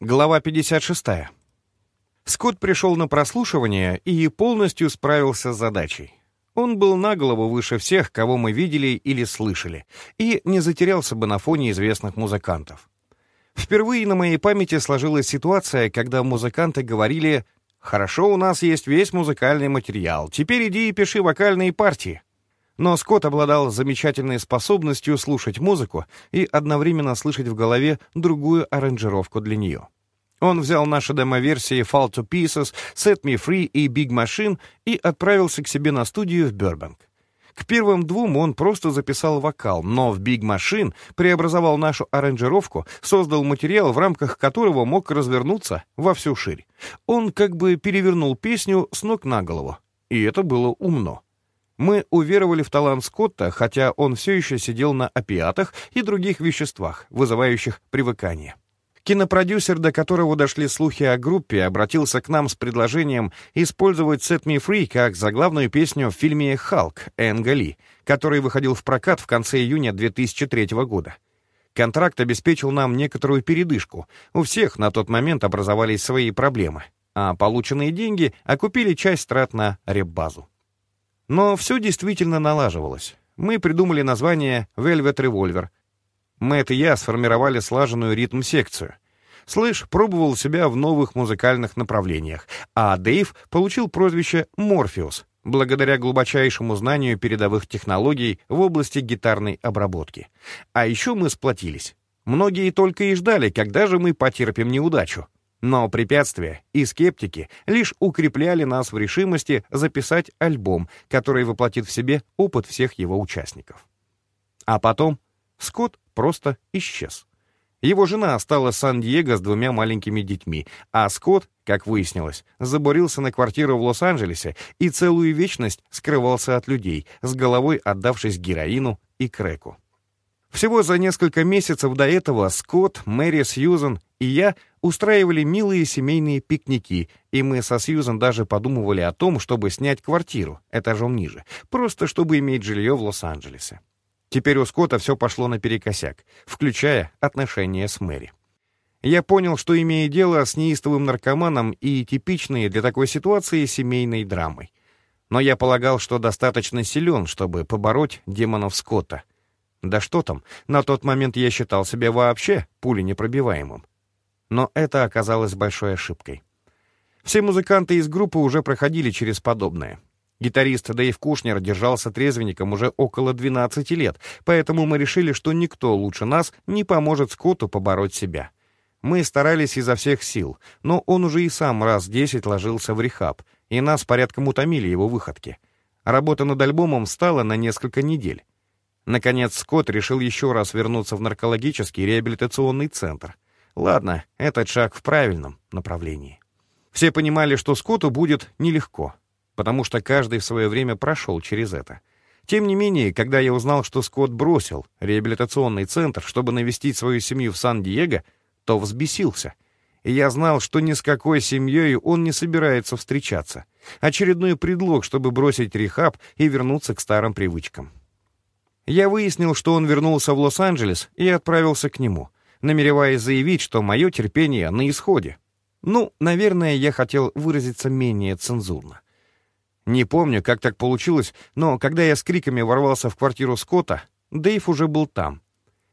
Глава 56. Скотт пришел на прослушивание и полностью справился с задачей. Он был на голову выше всех, кого мы видели или слышали, и не затерялся бы на фоне известных музыкантов. Впервые на моей памяти сложилась ситуация, когда музыканты говорили «Хорошо, у нас есть весь музыкальный материал, теперь иди и пиши вокальные партии». Но Скотт обладал замечательной способностью слушать музыку и одновременно слышать в голове другую аранжировку для нее. Он взял наши демо-версии Fall to Pieces, Set Me Free и Big Machine и отправился к себе на студию в Бербанк. К первым двум он просто записал вокал, но в Big Machine преобразовал нашу аранжировку, создал материал, в рамках которого мог развернуться во всю ширь. Он как бы перевернул песню с ног на голову. И это было умно. Мы уверовали в талант Скотта, хотя он все еще сидел на опиатах и других веществах, вызывающих привыкание. Кинопродюсер, до которого дошли слухи о группе, обратился к нам с предложением использовать «Set Me Free» как заглавную песню в фильме «Халк» Энга Ли, который выходил в прокат в конце июня 2003 года. Контракт обеспечил нам некоторую передышку. У всех на тот момент образовались свои проблемы, а полученные деньги окупили часть трат на реп-базу. Но все действительно налаживалось. Мы придумали название «Velvet Revolver». Мэтт и я сформировали слаженную ритм-секцию. Слыш пробовал себя в новых музыкальных направлениях, а Дэйв получил прозвище «Морфеус», благодаря глубочайшему знанию передовых технологий в области гитарной обработки. А еще мы сплотились. Многие только и ждали, когда же мы потерпим неудачу. Но препятствия и скептики лишь укрепляли нас в решимости записать альбом, который воплотит в себе опыт всех его участников. А потом Скотт просто исчез. Его жена осталась в Сан-Диего с двумя маленькими детьми, а Скотт, как выяснилось, забурился на квартиру в Лос-Анджелесе и целую вечность скрывался от людей, с головой отдавшись героину и крэку. Всего за несколько месяцев до этого Скотт, Мэри, Сьюзан и я устраивали милые семейные пикники, и мы со Сьюзан даже подумывали о том, чтобы снять квартиру этажом ниже, просто чтобы иметь жилье в Лос-Анджелесе. Теперь у Скотта все пошло наперекосяк, включая отношения с Мэри. Я понял, что имея дело с неистовым наркоманом и типичной для такой ситуации семейной драмой. Но я полагал, что достаточно силен, чтобы побороть демонов Скотта — да что там, на тот момент я считал себя вообще пуленепробиваемым. Но это оказалось большой ошибкой. Все музыканты из группы уже проходили через подобное. Гитарист Дэйв Кушнер держался трезвенником уже около 12 лет, поэтому мы решили, что никто лучше нас не поможет Скотту побороть себя. Мы старались изо всех сил, но он уже и сам раз 10 ложился в рехаб, и нас порядком утомили его выходки. Работа над альбомом стала на несколько недель. Наконец, Скотт решил еще раз вернуться в наркологический реабилитационный центр. Ладно, этот шаг в правильном направлении. Все понимали, что Скотту будет нелегко, потому что каждый в свое время прошел через это. Тем не менее, когда я узнал, что Скотт бросил реабилитационный центр, чтобы навестить свою семью в Сан-Диего, то взбесился. И я знал, что ни с какой семьей он не собирается встречаться. Очередной предлог, чтобы бросить рехаб и вернуться к старым привычкам. Я выяснил, что он вернулся в Лос-Анджелес и отправился к нему, намереваясь заявить, что мое терпение на исходе. Ну, наверное, я хотел выразиться менее цензурно. Не помню, как так получилось, но когда я с криками ворвался в квартиру Скотта, Дэйв уже был там.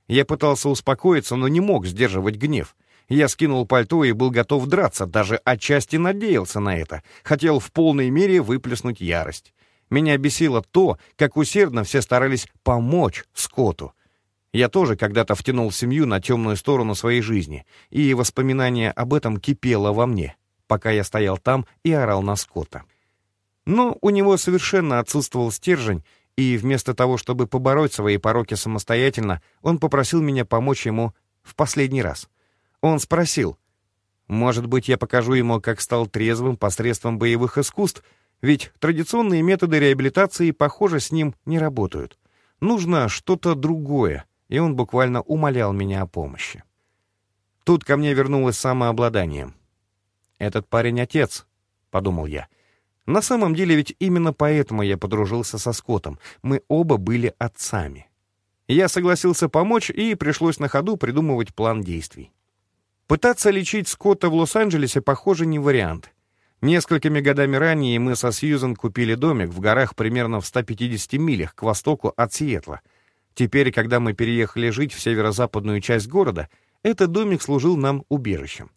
Я пытался успокоиться, но не мог сдерживать гнев. Я скинул пальто и был готов драться, даже отчасти надеялся на это. Хотел в полной мере выплеснуть ярость. Меня бесило то, как усердно все старались помочь Скотту. Я тоже когда-то втянул семью на темную сторону своей жизни, и воспоминание об этом кипело во мне, пока я стоял там и орал на Скотта. Но у него совершенно отсутствовал стержень, и вместо того, чтобы побороть свои пороки самостоятельно, он попросил меня помочь ему в последний раз. Он спросил, «Может быть, я покажу ему, как стал трезвым посредством боевых искусств, ведь традиционные методы реабилитации, похоже, с ним не работают. Нужно что-то другое, и он буквально умолял меня о помощи. Тут ко мне вернулось самообладание. «Этот парень отец», — подумал я. На самом деле ведь именно поэтому я подружился со Скоттом. Мы оба были отцами. Я согласился помочь, и пришлось на ходу придумывать план действий. Пытаться лечить Скотта в Лос-Анджелесе, похоже, не вариант. Несколькими годами ранее мы со Сьюзен купили домик в горах примерно в 150 милях к востоку от Сиэтла. Теперь, когда мы переехали жить в северо-западную часть города, этот домик служил нам убежищем.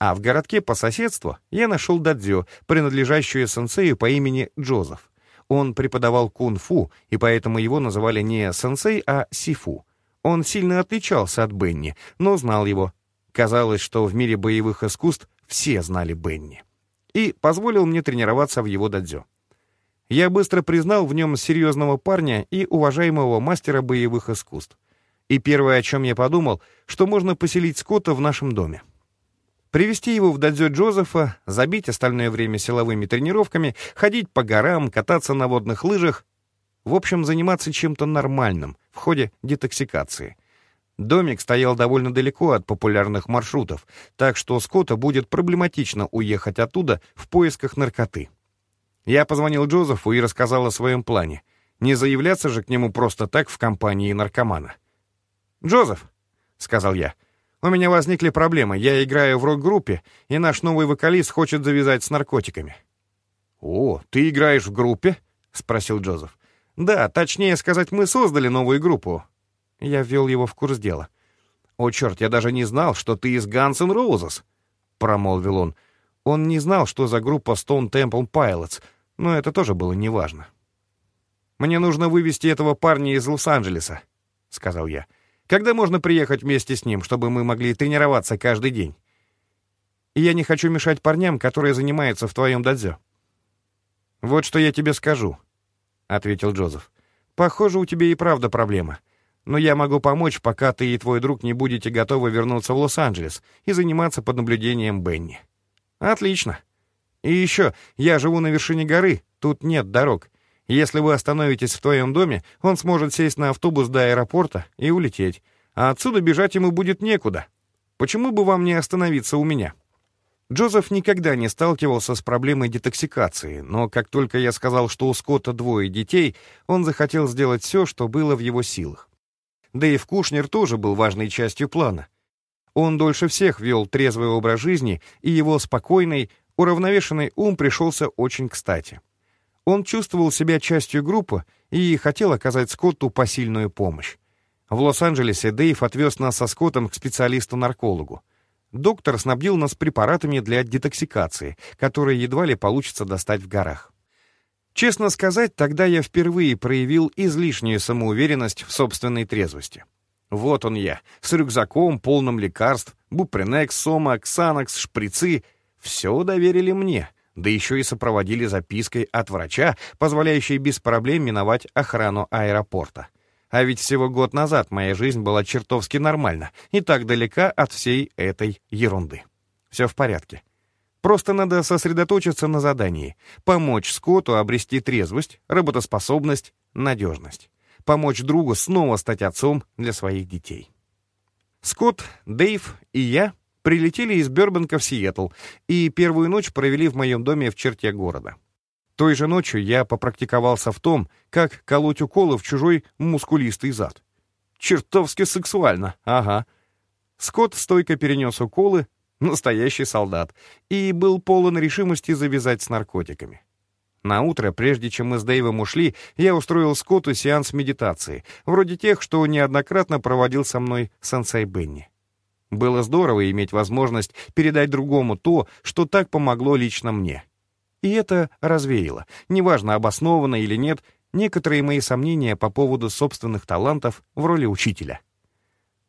А в городке по соседству я нашел дадзё, принадлежащую сенсею по имени Джозеф. Он преподавал кунг-фу, и поэтому его называли не сенсей, а сифу. Он сильно отличался от Бенни, но знал его. Казалось, что в мире боевых искусств все знали Бенни. И позволил мне тренироваться в его дадзё. Я быстро признал в нем серьезного парня и уважаемого мастера боевых искусств. И первое, о чем я подумал, что можно поселить Скотта в нашем доме. Привести его в дадзё Джозефа, забить остальное время силовыми тренировками, ходить по горам, кататься на водных лыжах. В общем, заниматься чем-то нормальным в ходе детоксикации. Домик стоял довольно далеко от популярных маршрутов, так что Скотта будет проблематично уехать оттуда в поисках наркоты. Я позвонил Джозефу и рассказал о своем плане. Не заявляться же к нему просто так в компании наркомана. «Джозеф», — сказал я, — у меня возникли проблемы. Я играю в рок-группе, и наш новый вокалист хочет завязать с наркотиками». «О, ты играешь в группе?» — спросил Джозеф. «Да, точнее сказать, мы создали новую группу». Я ввел его в курс дела. «О, черт, я даже не знал, что ты из Guns N' Roses», — промолвил он. Он не знал, что за группа Stone Temple Pilots, но это тоже было неважно. «Мне нужно вывести этого парня из Лос-Анджелеса», — сказал я. Когда можно приехать вместе с ним, чтобы мы могли тренироваться каждый день? И я не хочу мешать парням, которые занимаются в твоем дадзё. «Вот что я тебе скажу», — ответил Джозеф. «Похоже, у тебя и правда проблема. Но я могу помочь, пока ты и твой друг не будете готовы вернуться в Лос-Анджелес и заниматься под наблюдением Бенни». «Отлично. И еще, я живу на вершине горы, тут нет дорог. Если вы остановитесь в твоем доме, он сможет сесть на автобус до аэропорта и улететь, а отсюда бежать ему будет некуда. Почему бы вам не остановиться у меня?» Джозеф никогда не сталкивался с проблемой детоксикации, но как только я сказал, что у Скотта двое детей, он захотел сделать все, что было в его силах. Дэйв Кушнер тоже был важной частью плана. Он дольше всех вел трезвый образ жизни, и его спокойный, уравновешенный ум пришелся очень кстати. Он чувствовал себя частью группы и хотел оказать Скотту посильную помощь. В Лос-Анджелесе Дэйв отвез нас со Скоттом к специалисту-наркологу. Доктор снабдил нас препаратами для детоксикации, которые едва ли получится достать в горах. Честно сказать, тогда я впервые проявил излишнюю самоуверенность в собственной трезвости. Вот он я, с рюкзаком, полным лекарств, бупринекс, сома, ксанакс, шприцы. Все доверили мне — да еще и сопроводили запиской от врача, позволяющей без проблем миновать охрану аэропорта. А ведь всего год назад моя жизнь была чертовски нормальна и так далека от всей этой ерунды. Все в порядке. Просто надо сосредоточиться на задании, помочь Скотту обрести трезвость, работоспособность, надежность, помочь другу снова стать отцом для своих детей. Скотт, Дэйв и я Прилетели из Бёрбанка в Сиэтл и первую ночь провели в моем доме в черте города. Той же ночью я попрактиковался в том, как колоть уколы в чужой мускулистый зад. Чертовски сексуально, ага. Скотт стойко перенес уколы, настоящий солдат, и был полон решимости завязать с наркотиками. На утро, прежде чем мы с Дэйвом ушли, я устроил Скотту сеанс медитации, вроде тех, что неоднократно проводил со мной сенсей Бенни. Было здорово иметь возможность передать другому то, что так помогло лично мне. И это развеяло, неважно, обоснованно или нет, некоторые мои сомнения по поводу собственных талантов в роли учителя.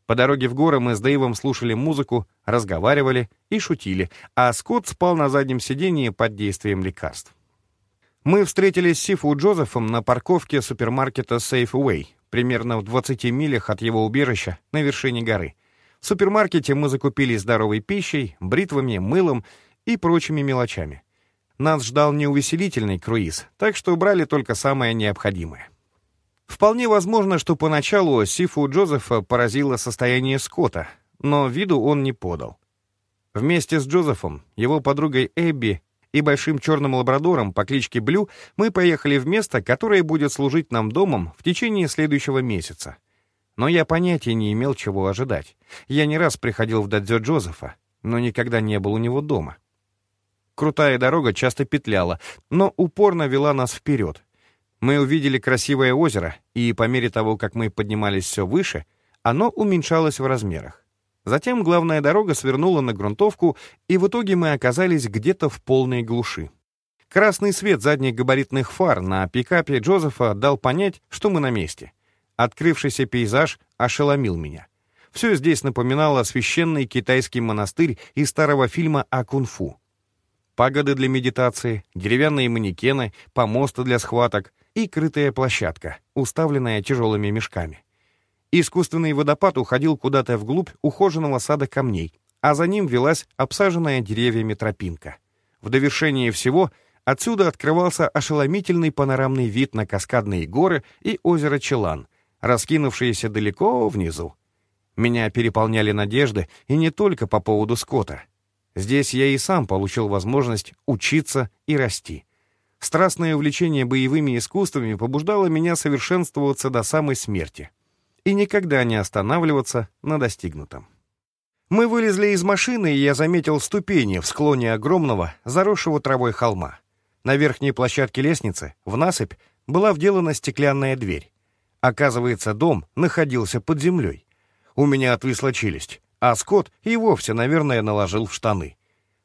По дороге в горы мы с Дэйвом слушали музыку, разговаривали и шутили, а Скотт спал на заднем сидении под действием лекарств. Мы встретились с Сифу Джозефом на парковке супермаркета Safeway, примерно в 20 милях от его убежища на вершине горы — в супермаркете мы закупились здоровой пищей, бритвами, мылом и прочими мелочами. Нас ждал неувеселительный круиз, так что брали только самое необходимое. Вполне возможно, что поначалу Сифу Джозефа поразило состояние Скотта, но виду он не подал. Вместе с Джозефом, его подругой Эбби и большим черным лабрадором по кличке Блю мы поехали в место, которое будет служить нам домом в течение следующего месяца — Но я понятия не имел, чего ожидать. Я не раз приходил в дадзё Джозефа, но никогда не был у него дома. Крутая дорога часто петляла, но упорно вела нас вперед. Мы увидели красивое озеро, и по мере того, как мы поднимались все выше, оно уменьшалось в размерах. Затем главная дорога свернула на грунтовку, и в итоге мы оказались где-то в полной глуши. Красный свет задних габаритных фар на пикапе Джозефа дал понять, что мы на месте. Открывшийся пейзаж ошеломил меня. Все здесь напоминало священный китайский монастырь из старого фильма о кунг-фу. Пагоды для медитации, деревянные манекены, помосты для схваток и крытая площадка, уставленная тяжелыми мешками. Искусственный водопад уходил куда-то вглубь ухоженного сада камней, а за ним велась обсаженная деревьями тропинка. В довершение всего отсюда открывался ошеломительный панорамный вид на каскадные горы и озеро Челан, раскинувшиеся далеко внизу. Меня переполняли надежды, и не только по поводу скота. Здесь я и сам получил возможность учиться и расти. Страстное увлечение боевыми искусствами побуждало меня совершенствоваться до самой смерти — и никогда не останавливаться на достигнутом. Мы вылезли из машины, и я заметил ступени в склоне огромного, заросшего травой холма. На верхней площадке лестницы, в насыпь, была вделана стеклянная дверь. Оказывается, дом находился под землей. У меня отвисла челюсть, а Скотт и вовсе, наверное, наложил в штаны.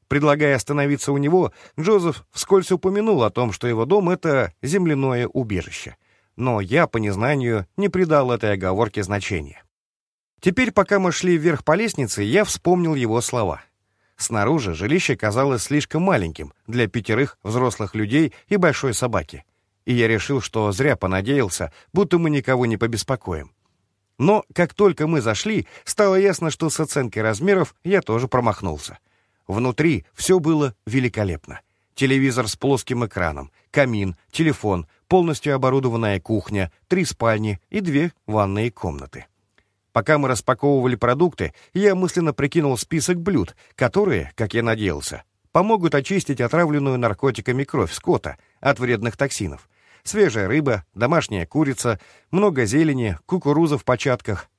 Предлагая остановиться у него, Джозеф вскользь упомянул о том, что его дом — это земляное убежище — но я, по незнанию, не придал этой оговорке значения. Теперь, пока мы шли вверх по лестнице, я вспомнил его слова. Снаружи жилище казалось слишком маленьким для пятерых взрослых людей и большой собаки, и я решил, что зря понадеялся, будто мы никого не побеспокоим. Но как только мы зашли, стало ясно, что с оценкой размеров я тоже промахнулся. Внутри все было великолепно. Телевизор с плоским экраном, камин, телефон, полностью оборудованная кухня, три спальни и две ванные комнаты. Пока мы распаковывали продукты, я мысленно прикинул список блюд, которые, как я надеялся, помогут очистить отравленную наркотиками кровь скота от вредных токсинов. Свежая рыба, домашняя курица, много зелени, кукуруза в початках,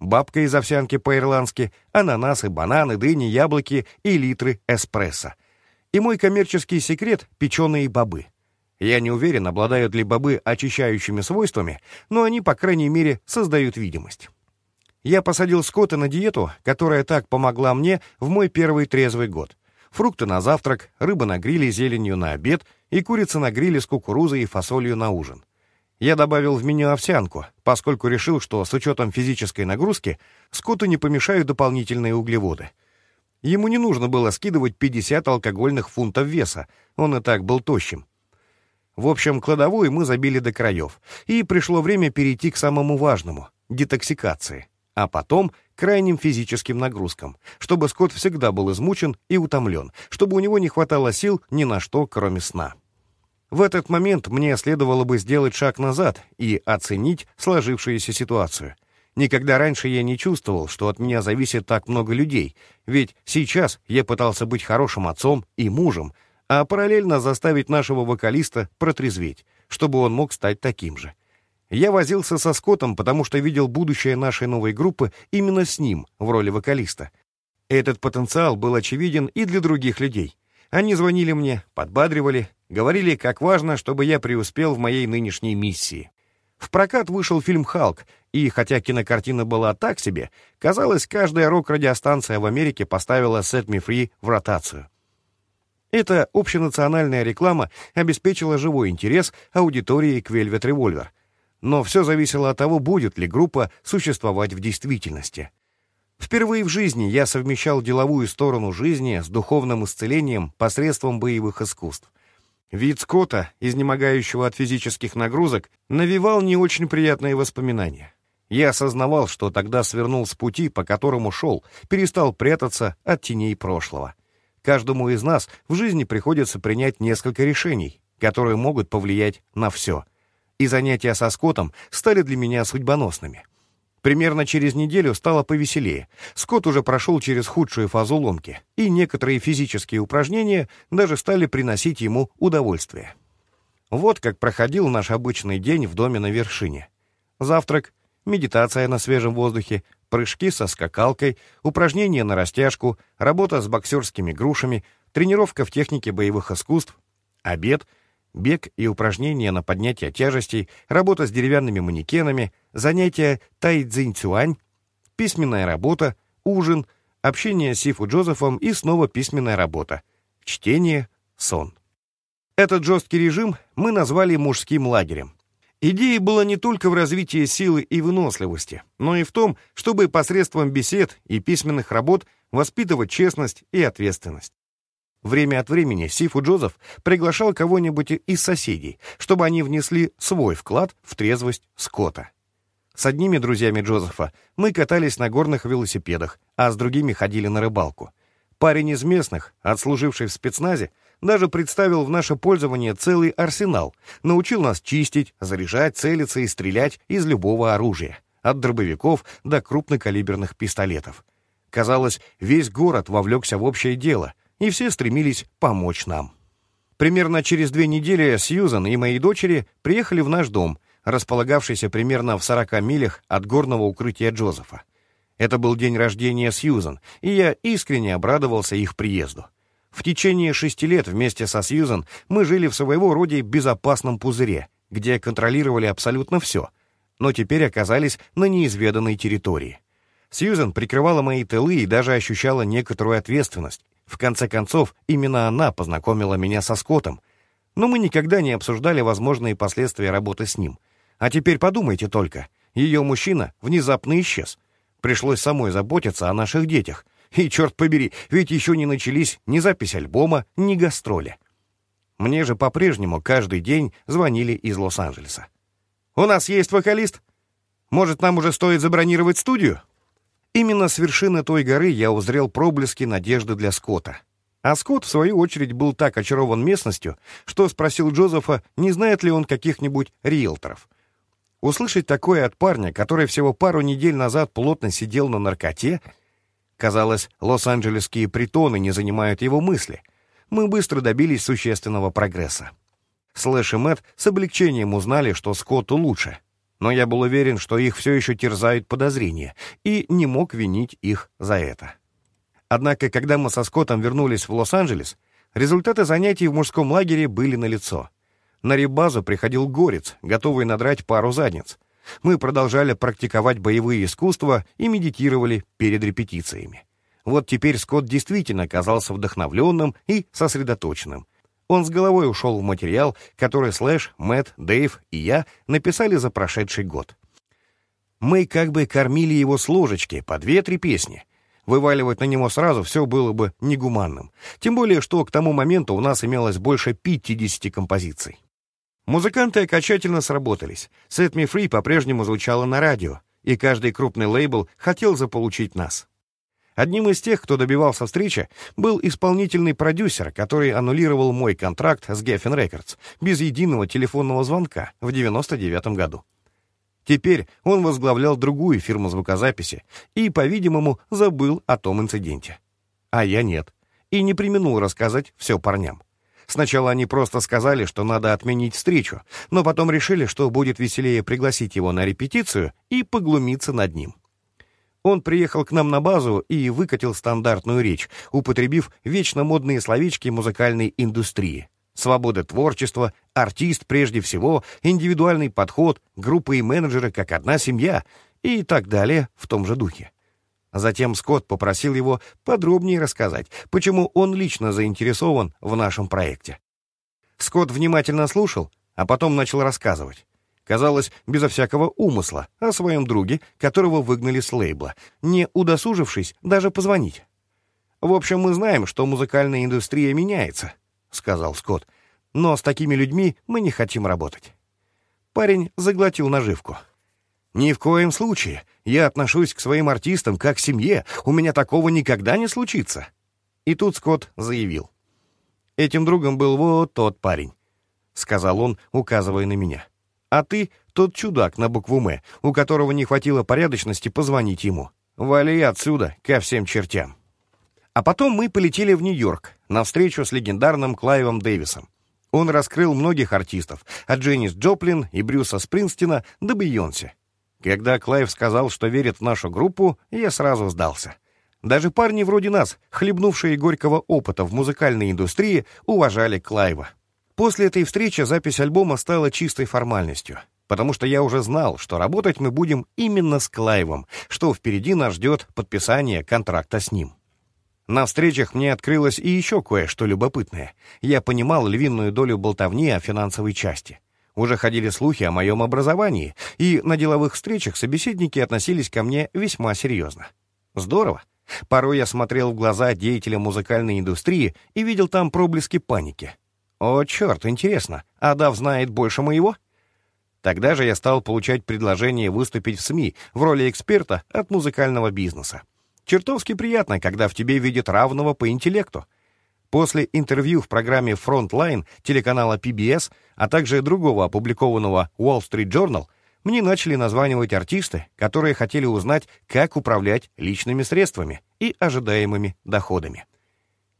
бабка из овсянки по-ирландски, ананасы, бананы, дыни, яблоки и литры эспрессо. И мой коммерческий секрет — печеные бобы. Я не уверен, обладают ли бобы очищающими свойствами, но они, по крайней мере, создают видимость. Я посадил скота на диету, которая так помогла мне в мой первый трезвый год. Фрукты на завтрак, рыба на гриле зеленью на обед и курица на гриле с кукурузой и фасолью на ужин. Я добавил в меню овсянку, поскольку решил, что с учетом физической нагрузки скоту не помешают дополнительные углеводы. Ему не нужно было скидывать 50 алкогольных фунтов веса, он и так был тощим. В общем, кладовую мы забили до краев, и пришло время перейти к самому важному — детоксикации, а потом — крайним физическим нагрузкам, чтобы Скотт всегда был измучен и утомлен, чтобы у него не хватало сил ни на что, кроме сна. В этот момент мне следовало бы сделать шаг назад и оценить сложившуюся ситуацию. Никогда раньше я не чувствовал, что от меня зависит так много людей, ведь сейчас я пытался быть хорошим отцом и мужем, а параллельно заставить нашего вокалиста протрезветь, чтобы он мог стать таким же. Я возился со Скоттом, потому что видел будущее нашей новой группы именно с ним в роли вокалиста. Этот потенциал был очевиден и для других людей. Они звонили мне, подбадривали, говорили, как важно, чтобы я преуспел в моей нынешней миссии. В прокат вышел фильм «Халк», и хотя кинокартина была так себе, казалось, каждая рок-радиостанция в Америке поставила «Set Me Free» в ротацию. Эта общенациональная реклама обеспечила живой интерес аудитории к Velvet Revolver. Но все зависело от того, будет ли группа существовать в действительности. Впервые в жизни я совмещал деловую сторону жизни с духовным исцелением посредством боевых искусств. Вид Скотта, изнемогающего от физических нагрузок, навевал не очень приятные воспоминания. Я осознавал, что тогда свернул с пути, по которому шел, перестал прятаться от теней прошлого. Каждому из нас в жизни приходится принять несколько решений, которые могут повлиять на все. И занятия со скотом стали для меня судьбоносными. Примерно через неделю стало повеселее. Скот уже прошел через худшую фазу ломки, и некоторые физические упражнения даже стали приносить ему удовольствие. Вот как проходил наш обычный день в доме на вершине. Завтрак, медитация на свежем воздухе, прыжки со скакалкой, упражнения на растяжку, работа с боксерскими грушами, тренировка в технике боевых искусств, обед, бег и упражнения на поднятие тяжестей, работа с деревянными манекенами, занятия тай-цзинь-цюань, письменная работа, ужин, общение с Сифу Джозефом и снова письменная работа, чтение, сон. Этот жесткий режим мы назвали мужским лагерем. Идея была не только в развитии силы и выносливости, но и в том, чтобы посредством бесед и письменных работ воспитывать честность и ответственность. Время от времени Сифу Джозеф приглашал кого-нибудь из соседей, чтобы они внесли свой вклад в трезвость Скотта. С одними друзьями Джозефа мы катались на горных велосипедах, а с другими ходили на рыбалку. Парень из местных, отслуживший в спецназе, даже представил в наше пользование целый арсенал, научил нас чистить, заряжать, целиться и стрелять из любого оружия, от дробовиков до крупнокалиберных пистолетов. Казалось, весь город вовлекся в общее дело, и все стремились помочь нам. Примерно через две недели Сьюзан и мои дочери приехали в наш дом, располагавшийся примерно в 40 милях от горного укрытия Джозефа. Это был день рождения Сьюзан, и я искренне обрадовался их приезду. В течение шести лет вместе со Сьюзан мы жили в своего рода безопасном пузыре, где контролировали абсолютно все, но теперь оказались на неизведанной территории. Сьюзан прикрывала мои тылы и даже ощущала некоторую ответственность. В конце концов, именно она познакомила меня со Скоттом. Но мы никогда не обсуждали возможные последствия работы с ним. А теперь подумайте только, ее мужчина внезапно исчез. Пришлось самой заботиться о наших детях, и, черт побери, ведь еще не начались ни запись альбома, ни гастроли. Мне же по-прежнему каждый день звонили из Лос-Анджелеса. «У нас есть вокалист? Может, нам уже стоит забронировать студию?» Именно с вершины той горы я узрел проблески надежды для Скотта. А Скотт, в свою очередь, был так очарован местностью, что спросил Джозефа, не знает ли он каких-нибудь риэлторов. Услышать такое от парня, который всего пару недель назад плотно сидел на наркоте — Казалось, лос-анджелесские притоны не занимают его мысли. Мы быстро добились существенного прогресса. Слэш и Мэтт с облегчением узнали, что Скотту лучше. Но я был уверен, что их все еще терзают подозрения, и не мог винить их за это. Однако, когда мы со Скоттом вернулись в Лос-Анджелес, результаты занятий в мужском лагере были налицо. На рибазу приходил горец, готовый надрать пару задниц. Мы продолжали практиковать боевые искусства и медитировали перед репетициями. Вот теперь Скотт действительно казался вдохновленным и сосредоточенным. Он с головой ушел в материал, который Слэш, Мэтт, Дэйв и я написали за прошедший год. Мы как бы кормили его с ложечки по две-три песни. Вываливать на него сразу все было бы негуманным. Тем более, что к тому моменту у нас имелось больше 50 композиций. Музыканты окончательно сработались. «Set Me Free» по-прежнему звучало на радио, и каждый крупный лейбл хотел заполучить нас. Одним из тех, кто добивался встречи, был исполнительный продюсер, который аннулировал мой контракт с Geffen Records без единого телефонного звонка в 99 году. Теперь он возглавлял другую фирму звукозаписи и, по-видимому, забыл о том инциденте. А я нет. И не применул рассказать все парням. Сначала они просто сказали, что надо отменить встречу, но потом решили, что будет веселее пригласить его на репетицию и поглумиться над ним. Он приехал к нам на базу и выкатил стандартную речь, употребив вечно модные словечки музыкальной индустрии. Свобода творчества, артист прежде всего, индивидуальный подход, группы и менеджеры как одна семья и так далее в том же духе. Затем Скотт попросил его подробнее рассказать, почему он лично заинтересован в нашем проекте. Скотт внимательно слушал, а потом начал рассказывать. Казалось, безо всякого умысла, о своем друге, которого выгнали с лейбла, не удосужившись даже позвонить. «В общем, мы знаем, что музыкальная индустрия меняется», — сказал Скотт, «но с такими людьми мы не хотим работать». Парень заглотил наживку. «Ни в коем случае. Я отношусь к своим артистам как к семье. У меня такого никогда не случится». И тут Скотт заявил. «Этим другом был вот тот парень», — сказал он, указывая на меня. «А ты тот чудак на букву «М», у которого не хватило порядочности позвонить ему. Вали отсюда, ко всем чертям». А потом мы полетели в Нью-Йорк на встречу с легендарным Клайвом Дэвисом. Он раскрыл многих артистов, от Дженис Джоплин и Брюса Спрингстина до Бейонсе. Когда Клайв сказал, что верит в нашу группу, я сразу сдался. Даже парни вроде нас, хлебнувшие горького опыта в музыкальной индустрии, уважали Клайва. После этой встречи запись альбома стала чистой формальностью, потому что я уже знал, что работать мы будем именно с Клайвом, что впереди нас ждет подписание контракта с ним. На встречах мне открылось и еще кое-что любопытное. Я понимал львиную долю болтовни о финансовой части. Уже ходили слухи о моем образовании, и на деловых встречах собеседники относились ко мне весьма серьезно. Здорово. Порой я смотрел в глаза деятеля музыкальной индустрии и видел там проблески паники. О, черт, интересно, Адав знает больше моего? Тогда же я стал получать предложение выступить в СМИ в роли эксперта от музыкального бизнеса. Чертовски приятно, когда в тебе видят равного по интеллекту. После интервью в программе Frontline телеканала PBS, а также другого опубликованного Wall Street Journal, мне начали названивать артисты, которые хотели узнать, как управлять личными средствами и ожидаемыми доходами.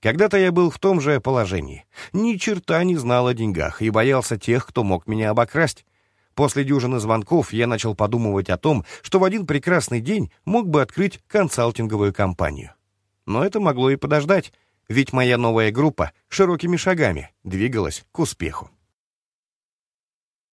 Когда-то я был в том же положении. Ни черта не знал о деньгах и боялся тех, кто мог меня обокрасть. После дюжины звонков я начал подумывать о том, что в один прекрасный день мог бы открыть консалтинговую компанию. Но это могло и подождать ведь моя новая группа широкими шагами двигалась к успеху.